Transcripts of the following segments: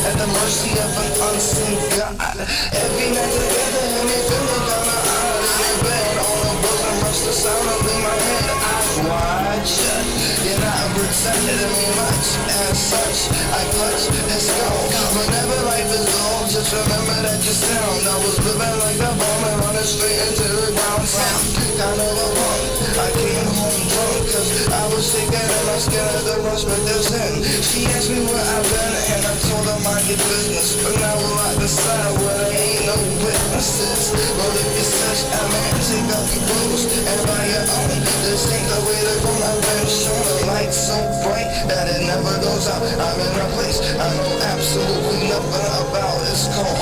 At the mercy of an unseen God. Every night together and they feel me down the aisle in their bed. On the bosom, rush the sound up in my head. Wide shut. You're not protected of me much. As such, I clutch and skull. Whenever life is dull, just remember that you sound. I was living like a bomb and running straight into the ground sound. Kind of a I and I'm scared of the rush, but there's in. She asked me where I've been and I told her mind your business. But now at the side where there ain't no witnesses. Well, if you search, I man, take off your clothes and buy your own. This ain't the way to go. I've been shown a light so bright that it never goes out. I'm in a place I know absolutely nothing about. It's called.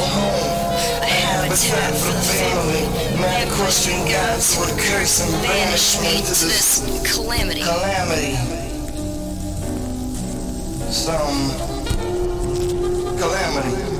Habitat for the family. Mad Christian gods would curse and banish me to this calamity. calamity. Some calamity.